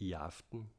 i aften.